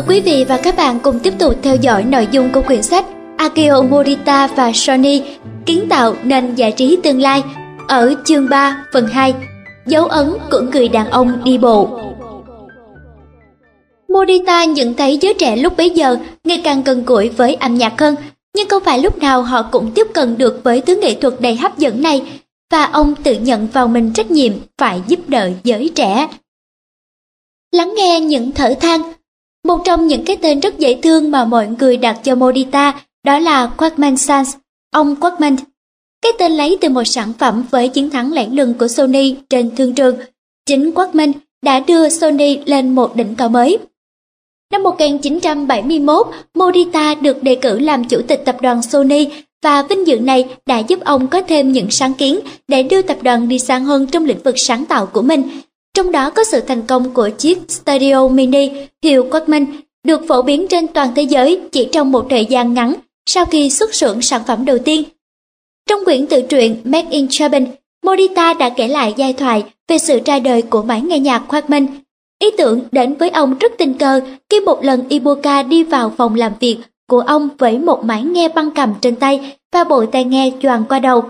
mời quý vị và các bạn cùng tiếp tục theo dõi nội dung của quyển sách Akio Morita và Sony kiến tạo nền giải trí tương lai ở chương 3 phần 2 Dấu ấn của người đàn ông đi bộ. Morita nhận thấy giới trẻ lúc bấy giờ ngày càng gần gũi với âm nhạc hơn, nhưng không phải lúc nào họ cũng tiếp cận được với thứ nghệ thuật đầy hấp dẫn này và ông tự nhận vào mình trách nhiệm phải giúp đỡ giới trẻ. Lắng nghe những thở than một trong những cái tên rất dễ thương mà mọi người đặt cho Modita đó là Quackman Sans, ông Quackman. Cái tên lấy từ một sản phẩm với chiến thắng lẻn lừng của Sony trên thương trường. Chính Quackman đã đưa Sony lên một đỉnh cao mới. Năm 1971, Morita được đề cử làm chủ tịch tập đoàn Sony và vinh dự này đã giúp ông có thêm những sáng kiến để đưa tập đoàn đi xa hơn trong lĩnh vực sáng tạo của mình trong đó có sự thành công của chiếc stereo mini hiệu Quackman được phổ biến trên toàn thế giới chỉ trong một thời gian ngắn sau khi xuất xưởng sản phẩm đầu tiên. Trong quyển tự truyện Made in Japan, Morita đã kể lại giai thoại về sự ra đời của máy nghe nhạc Quackman. Ý tưởng đến với ông rất tình cờ khi một lần Ibuka đi vào phòng làm việc của ông với một máy nghe băng cầm trên tay và bộ tai nghe choàng qua đầu.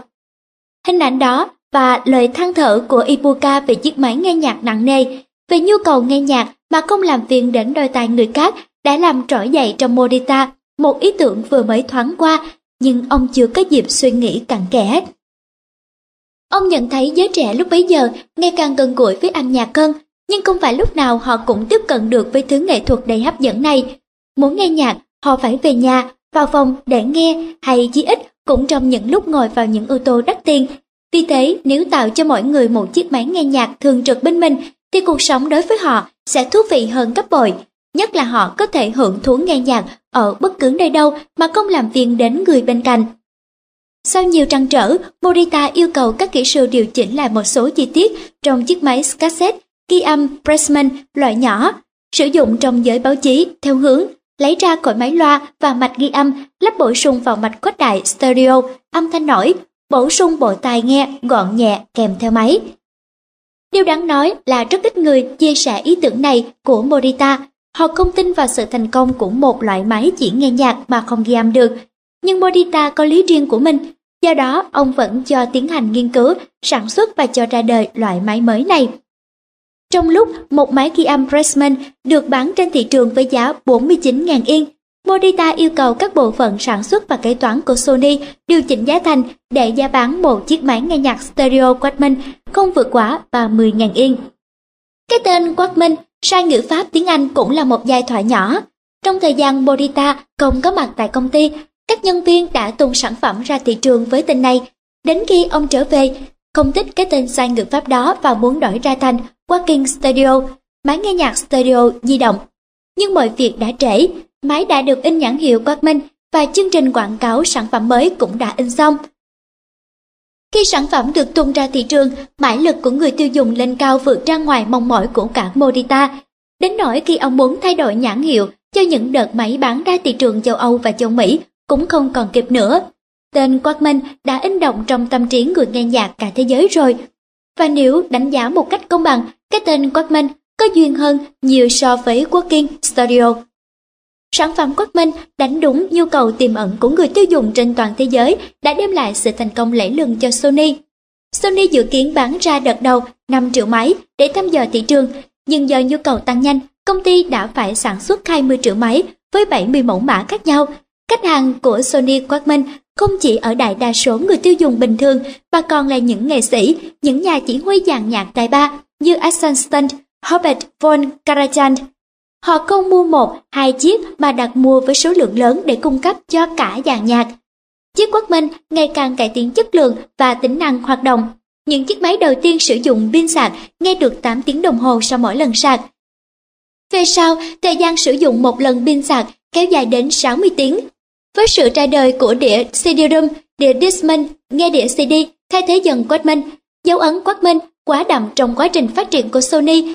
Hình ảnh đó và lời than thở của Ibuka về chiếc máy nghe nhạc nặng nề, về nhu cầu nghe nhạc mà không làm phiền đến đôi tai người khác đã làm trỗi dậy trong Morita một ý tưởng vừa mới thoáng qua nhưng ông chưa có dịp suy nghĩ cặn kẽ. Ông nhận thấy giới trẻ lúc bấy giờ ngày càng gần gũi với âm nhạc hơn, nhưng không phải lúc nào họ cũng tiếp cận được với thứ nghệ thuật đầy hấp dẫn này. Muốn nghe nhạc, họ phải về nhà, vào phòng để nghe hay chí ít cũng trong những lúc ngồi vào những ô tô đắt tiền vì thế, nếu tạo cho mỗi người một chiếc máy nghe nhạc thường trực bên mình, thì cuộc sống đối với họ sẽ thú vị hơn gấp bội. Nhất là họ có thể hưởng thú nghe nhạc ở bất cứ nơi đâu mà không làm phiền đến người bên cạnh. Sau nhiều trăn trở, Morita yêu cầu các kỹ sư điều chỉnh lại một số chi tiết trong chiếc máy cassette ghi âm Pressman loại nhỏ, sử dụng trong giới báo chí theo hướng lấy ra khỏi máy loa và mạch ghi âm, lắp bổ sung vào mạch khuếch đại stereo, âm thanh nổi bổ sung bộ tai nghe gọn nhẹ kèm theo máy. Điều đáng nói là rất ít người chia sẻ ý tưởng này của Morita. Họ không tin vào sự thành công của một loại máy chỉ nghe nhạc mà không ghi âm được. Nhưng Morita có lý riêng của mình, do đó ông vẫn cho tiến hành nghiên cứu, sản xuất và cho ra đời loại máy mới này. Trong lúc một máy ghi âm Pressman được bán trên thị trường với giá 49.000 yên, Morita yêu cầu các bộ phận sản xuất và kế toán của Sony điều chỉnh giá thành để giá bán một chiếc máy nghe nhạc stereo Quadman không vượt quá 30.000 yên. Cái tên Quadman sai ngữ pháp tiếng Anh cũng là một giai thoại nhỏ. Trong thời gian Morita không có mặt tại công ty, các nhân viên đã tung sản phẩm ra thị trường với tên này. Đến khi ông trở về, không thích cái tên sai ngữ pháp đó và muốn đổi ra thành Walking Studio, máy nghe nhạc stereo di động. Nhưng mọi việc đã trễ, Máy đã được in nhãn hiệu Quang Minh và chương trình quảng cáo sản phẩm mới cũng đã in xong. Khi sản phẩm được tung ra thị trường, mãi lực của người tiêu dùng lên cao vượt ra ngoài mong mỏi của cả Morita. Đến nỗi khi ông muốn thay đổi nhãn hiệu cho những đợt máy bán ra thị trường châu Âu và châu Mỹ cũng không còn kịp nữa. Tên Quang Minh đã in động trong tâm trí người nghe nhạc cả thế giới rồi. Và nếu đánh giá một cách công bằng, cái tên Quang Minh có duyên hơn nhiều so với Working Studio. Sản phẩm Quất Minh đánh đúng nhu cầu tiềm ẩn của người tiêu dùng trên toàn thế giới đã đem lại sự thành công lẫy lừng cho Sony. Sony dự kiến bán ra đợt đầu 5 triệu máy để thăm dò thị trường, nhưng do nhu cầu tăng nhanh, công ty đã phải sản xuất 20 triệu máy với 70 mẫu mã khác nhau. Khách hàng của Sony Quadman không chỉ ở đại đa số người tiêu dùng bình thường mà còn là những nghệ sĩ, những nhà chỉ huy dàn nhạc tài ba như Axel Stunt, Robert von Karajan, Họ không mua một, hai chiếc mà đặt mua với số lượng lớn để cung cấp cho cả dàn nhạc. Chiếc Quốc minh ngày càng cải tiến chất lượng và tính năng hoạt động. Những chiếc máy đầu tiên sử dụng pin sạc nghe được 8 tiếng đồng hồ sau mỗi lần sạc. Về sau, thời gian sử dụng một lần pin sạc kéo dài đến 60 tiếng. Với sự ra đời của đĩa CD-ROM, đĩa Discman, nghe đĩa CD thay thế dần Quadman, dấu ấn Quadman quá đậm trong quá trình phát triển của Sony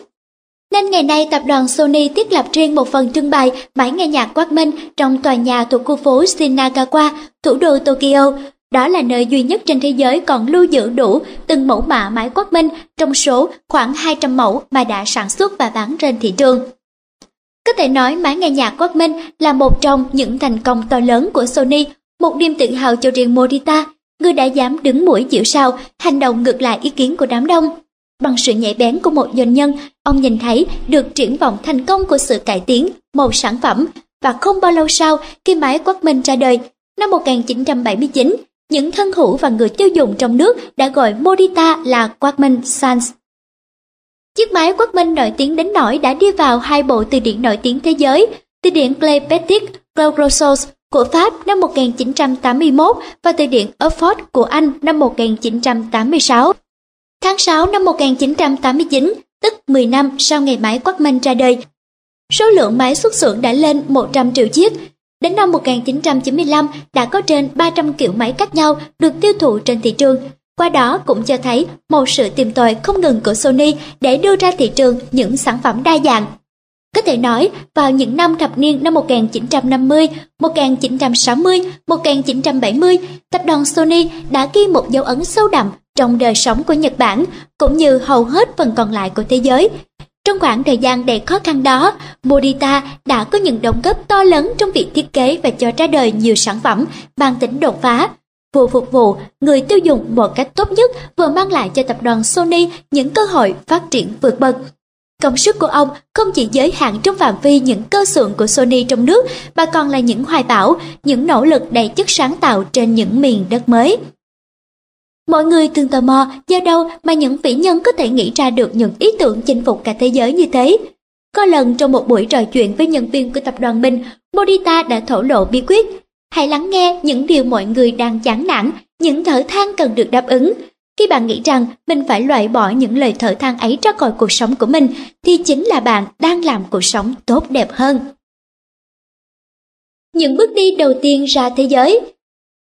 nên ngày nay tập đoàn Sony thiết lập riêng một phần trưng bày máy nghe nhạc quát minh trong tòa nhà thuộc khu phố Shinagawa, thủ đô Tokyo. Đó là nơi duy nhất trên thế giới còn lưu giữ đủ từng mẫu mã máy quát minh trong số khoảng 200 mẫu mà đã sản xuất và bán trên thị trường. Có thể nói máy nghe nhạc Walkman là một trong những thành công to lớn của Sony, một niềm tự hào cho riêng Morita, người đã dám đứng mũi chịu sao, hành động ngược lại ý kiến của đám đông. Bằng sự nhạy bén của một doanh nhân, ông nhìn thấy được triển vọng thành công của sự cải tiến một sản phẩm và không bao lâu sau khi máy Walkman ra đời, năm 1979, những thân hữu và người tiêu dùng trong nước đã gọi Morita là Walkman Sans. Chiếc máy Walkman nổi tiếng đến nỗi đã đi vào hai bộ từ điển nổi tiếng thế giới, từ điển clepetic Petit của Pháp năm 1981 và từ điển Oxford của Anh năm 1986. Tháng 6 năm 1989, tức 10 năm sau ngày máy Walkman ra đời, số lượng máy xuất xưởng đã lên 100 triệu chiếc. Đến năm 1995 đã có trên 300 kiểu máy khác nhau được tiêu thụ trên thị trường. Qua đó cũng cho thấy một sự tìm tòi không ngừng của Sony để đưa ra thị trường những sản phẩm đa dạng. Có thể nói, vào những năm thập niên năm 1950, 1960, 1970, tập đoàn Sony đã ghi một dấu ấn sâu đậm trong đời sống của Nhật Bản, cũng như hầu hết phần còn lại của thế giới. Trong khoảng thời gian đầy khó khăn đó, Morita đã có những đóng góp to lớn trong việc thiết kế và cho ra đời nhiều sản phẩm mang tính đột phá, vừa phục vụ người tiêu dùng một cách tốt nhất vừa mang lại cho tập đoàn Sony những cơ hội phát triển vượt bậc. Công sức của ông không chỉ giới hạn trong phạm vi những cơ xưởng của Sony trong nước mà còn là những hoài bão, những nỗ lực đầy chất sáng tạo trên những miền đất mới. Mọi người thường tò mò do đâu mà những vĩ nhân có thể nghĩ ra được những ý tưởng chinh phục cả thế giới như thế. Có lần trong một buổi trò chuyện với nhân viên của tập đoàn mình, Morita đã thổ lộ bí quyết. Hãy lắng nghe những điều mọi người đang chán nản, những thở than cần được đáp ứng. Khi bạn nghĩ rằng mình phải loại bỏ những lời thở than ấy ra khỏi cuộc sống của mình, thì chính là bạn đang làm cuộc sống tốt đẹp hơn. Những bước đi đầu tiên ra thế giới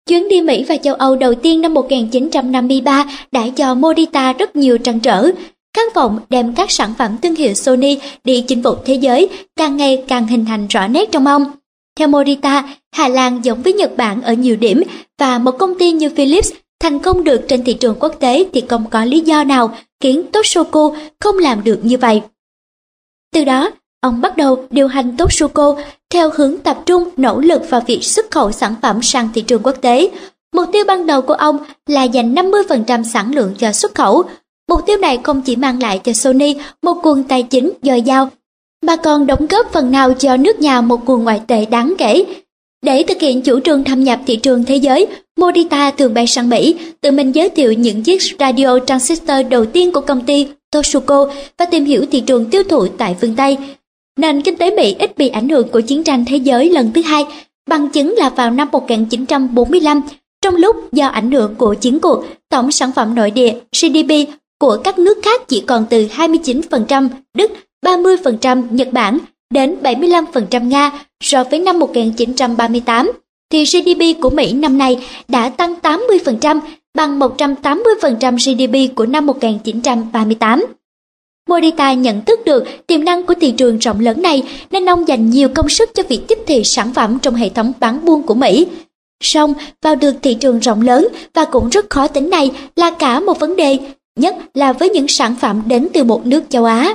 Chuyến đi Mỹ và châu Âu đầu tiên năm 1953 đã cho Morita rất nhiều trăn trở. Khát vọng đem các sản phẩm thương hiệu Sony đi chinh phục thế giới càng ngày càng hình thành rõ nét trong ông. Theo Morita, Hà Lan giống với Nhật Bản ở nhiều điểm và một công ty như Philips thành công được trên thị trường quốc tế thì không có lý do nào khiến Toshoku không làm được như vậy. Từ đó, Ông bắt đầu điều hành tốt theo hướng tập trung nỗ lực vào việc xuất khẩu sản phẩm sang thị trường quốc tế. Mục tiêu ban đầu của ông là dành 50% sản lượng cho xuất khẩu. Mục tiêu này không chỉ mang lại cho Sony một nguồn tài chính dồi dào, mà còn đóng góp phần nào cho nước nhà một nguồn ngoại tệ đáng kể. Để thực hiện chủ trương thâm nhập thị trường thế giới, Morita thường bay sang Mỹ, tự mình giới thiệu những chiếc radio transistor đầu tiên của công ty Toshuko và tìm hiểu thị trường tiêu thụ tại phương Tây. Nền kinh tế Mỹ ít bị ảnh hưởng của chiến tranh thế giới lần thứ hai, bằng chứng là vào năm 1945, trong lúc do ảnh hưởng của chiến cuộc, tổng sản phẩm nội địa GDP của các nước khác chỉ còn từ 29% Đức, 30% Nhật Bản đến 75% Nga so với năm 1938, thì GDP của Mỹ năm nay đã tăng 80% bằng 180% GDP của năm 1938. Morita nhận thức được tiềm năng của thị trường rộng lớn này nên ông dành nhiều công sức cho việc tiếp thị sản phẩm trong hệ thống bán buôn của Mỹ. Song, vào được thị trường rộng lớn và cũng rất khó tính này là cả một vấn đề, nhất là với những sản phẩm đến từ một nước châu Á.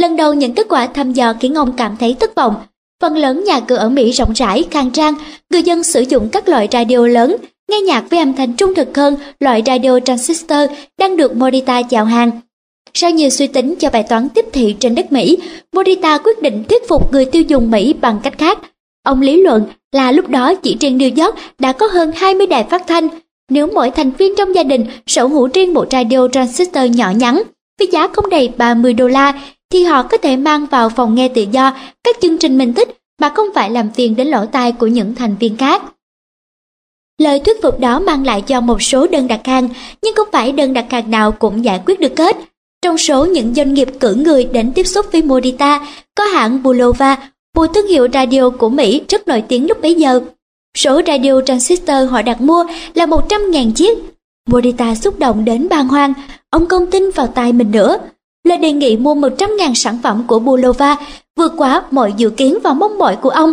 Lần đầu những kết quả thăm dò khiến ông cảm thấy thất vọng. Phần lớn nhà cửa ở Mỹ rộng rãi, khang trang, người dân sử dụng các loại radio lớn, nghe nhạc với âm thanh trung thực hơn loại radio transistor đang được Morita chào hàng. Sau nhiều suy tính cho bài toán tiếp thị trên đất Mỹ, Morita quyết định thuyết phục người tiêu dùng Mỹ bằng cách khác. Ông lý luận là lúc đó chỉ riêng New York đã có hơn 20 đài phát thanh. Nếu mỗi thành viên trong gia đình sở hữu riêng một radio transistor nhỏ nhắn với giá không đầy 30 đô la thì họ có thể mang vào phòng nghe tự do các chương trình mình thích mà không phải làm phiền đến lỗ tai của những thành viên khác. Lời thuyết phục đó mang lại cho một số đơn đặt hàng, nhưng không phải đơn đặt hàng nào cũng giải quyết được hết. Trong số những doanh nghiệp cử người đến tiếp xúc với Morita, có hãng Bulova, một thương hiệu radio của Mỹ rất nổi tiếng lúc bấy giờ. Số radio transistor họ đặt mua là 100.000 chiếc. Morita xúc động đến bàng hoàng, ông không tin vào tay mình nữa. Lời đề nghị mua 100.000 sản phẩm của Bulova vượt quá mọi dự kiến và mong mỏi của ông.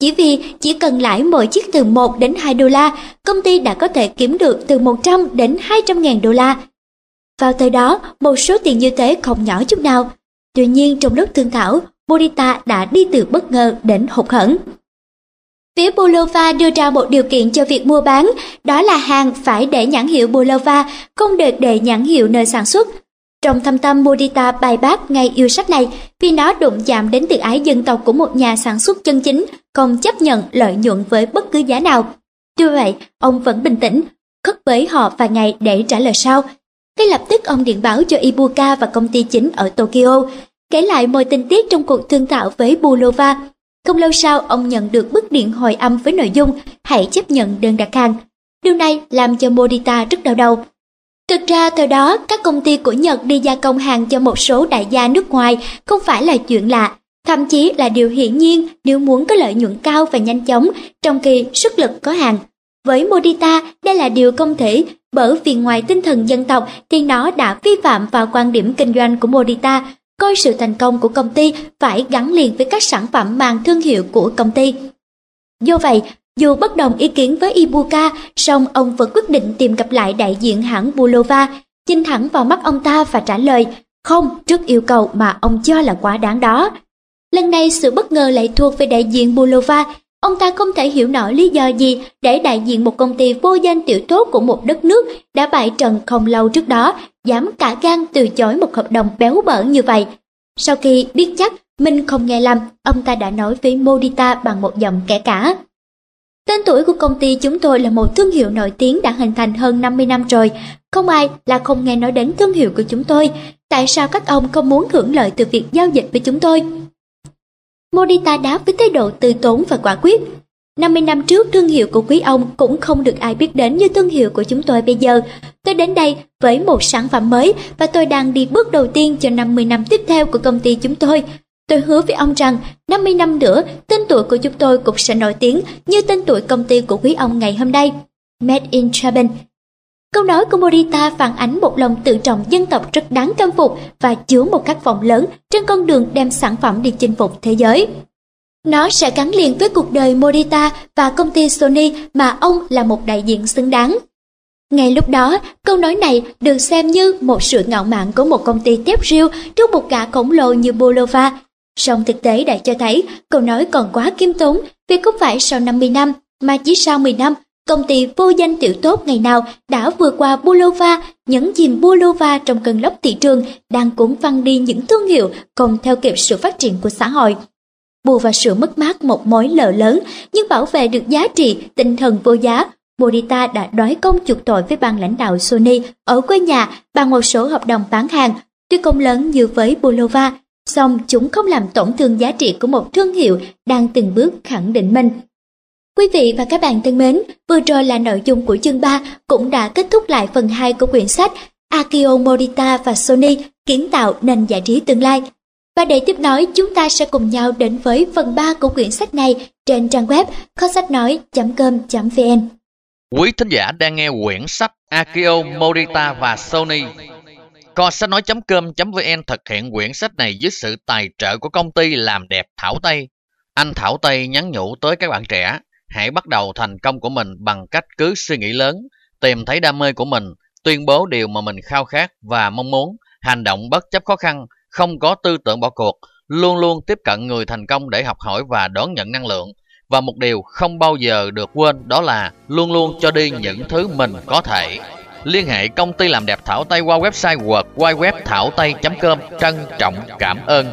Chỉ vì chỉ cần lãi mỗi chiếc từ 1 đến 2 đô la, công ty đã có thể kiếm được từ 100 đến 200 ngàn đô la. Vào thời đó, một số tiền như thế không nhỏ chút nào. Tuy nhiên trong lúc thương thảo, Bonita đã đi từ bất ngờ đến hụt hẫng. Phía Bulova đưa ra một điều kiện cho việc mua bán, đó là hàng phải để nhãn hiệu Bulova, không được để nhãn hiệu nơi sản xuất. Trong thâm tâm Mudita bài bác ngay yêu sách này vì nó đụng chạm đến tự ái dân tộc của một nhà sản xuất chân chính, không chấp nhận lợi nhuận với bất cứ giá nào. Tuy vậy, ông vẫn bình tĩnh, khất với họ vài ngày để trả lời sau. Ngay lập tức ông điện báo cho Ibuka và công ty chính ở Tokyo, kể lại mọi tình tiết trong cuộc thương thảo với Bulova. Không lâu sau, ông nhận được bức điện hồi âm với nội dung hãy chấp nhận đơn đặt hàng. Điều này làm cho Modita rất đau đầu. Thực ra thời đó, các công ty của Nhật đi gia công hàng cho một số đại gia nước ngoài không phải là chuyện lạ, thậm chí là điều hiển nhiên nếu muốn có lợi nhuận cao và nhanh chóng, trong khi sức lực có hàng. Với Modita, đây là điều không thể, bởi vì ngoài tinh thần dân tộc thì nó đã vi phạm vào quan điểm kinh doanh của Modita, coi sự thành công của công ty phải gắn liền với các sản phẩm mang thương hiệu của công ty. Do vậy, dù bất đồng ý kiến với Ibuka, song ông vẫn quyết định tìm gặp lại đại diện hãng Bulova, nhìn thẳng vào mắt ông ta và trả lời không trước yêu cầu mà ông cho là quá đáng đó. Lần này sự bất ngờ lại thuộc về đại diện Bulova, ông ta không thể hiểu nổi lý do gì để đại diện một công ty vô danh tiểu tốt của một đất nước đã bại trận không lâu trước đó, dám cả gan từ chối một hợp đồng béo bở như vậy. Sau khi biết chắc mình không nghe lầm, ông ta đã nói với Modita bằng một giọng kẻ cả. Tên tuổi của công ty chúng tôi là một thương hiệu nổi tiếng đã hình thành hơn 50 năm rồi. Không ai là không nghe nói đến thương hiệu của chúng tôi. Tại sao các ông không muốn hưởng lợi từ việc giao dịch với chúng tôi? Modita đáp với thái độ từ tốn và quả quyết. 50 năm trước, thương hiệu của quý ông cũng không được ai biết đến như thương hiệu của chúng tôi bây giờ. Tôi đến đây với một sản phẩm mới và tôi đang đi bước đầu tiên cho 50 năm tiếp theo của công ty chúng tôi. Tôi hứa với ông rằng 50 năm nữa, tên tuổi của chúng tôi cũng sẽ nổi tiếng như tên tuổi công ty của quý ông ngày hôm nay. Made in Japan. Câu nói của Morita phản ánh một lòng tự trọng dân tộc rất đáng khâm phục và chứa một khát vọng lớn trên con đường đem sản phẩm đi chinh phục thế giới. Nó sẽ gắn liền với cuộc đời Morita và công ty Sony mà ông là một đại diện xứng đáng. Ngay lúc đó, câu nói này được xem như một sự ngạo mạn của một công ty tép riêu trước một gã khổng lồ như Bolova. song thực tế đã cho thấy câu nói còn quá kiêm tốn vì không phải sau 50 năm mà chỉ sau 10 năm công ty vô danh tiểu tốt ngày nào đã vừa qua Bulova, nhấn chìm Bulova trong cơn lốc thị trường đang cuốn phăng đi những thương hiệu không theo kịp sự phát triển của xã hội. Bù vào sự mất mát một mối lợ lớn, nhưng bảo vệ được giá trị tinh thần vô giá, Morita đã đói công chuộc tội với ban lãnh đạo Sony ở quê nhà bằng một số hợp đồng bán hàng, tuy công lớn như với Bulova, song chúng không làm tổn thương giá trị của một thương hiệu đang từng bước khẳng định mình. Quý vị và các bạn thân mến, vừa rồi là nội dung của chương 3 cũng đã kết thúc lại phần 2 của quyển sách Akio Morita và Sony kiến tạo nền giải trí tương lai. Và để tiếp nối, chúng ta sẽ cùng nhau đến với phần 3 của quyển sách này trên trang web kho sách nói.com.vn. Quý thính giả đang nghe quyển sách Akio Morita và Sony Kho sách nói.com.vn thực hiện quyển sách này dưới sự tài trợ của công ty làm đẹp Thảo Tây. Anh Thảo Tây nhắn nhủ tới các bạn trẻ, hãy bắt đầu thành công của mình bằng cách cứ suy nghĩ lớn, tìm thấy đam mê của mình, tuyên bố điều mà mình khao khát và mong muốn, hành động bất chấp khó khăn, không có tư tưởng bỏ cuộc, luôn luôn tiếp cận người thành công để học hỏi và đón nhận năng lượng. Và một điều không bao giờ được quên đó là luôn luôn cho đi những thứ mình có thể. Liên hệ công ty làm đẹp Thảo Tây qua website www.thảo tây.com Trân trọng cảm ơn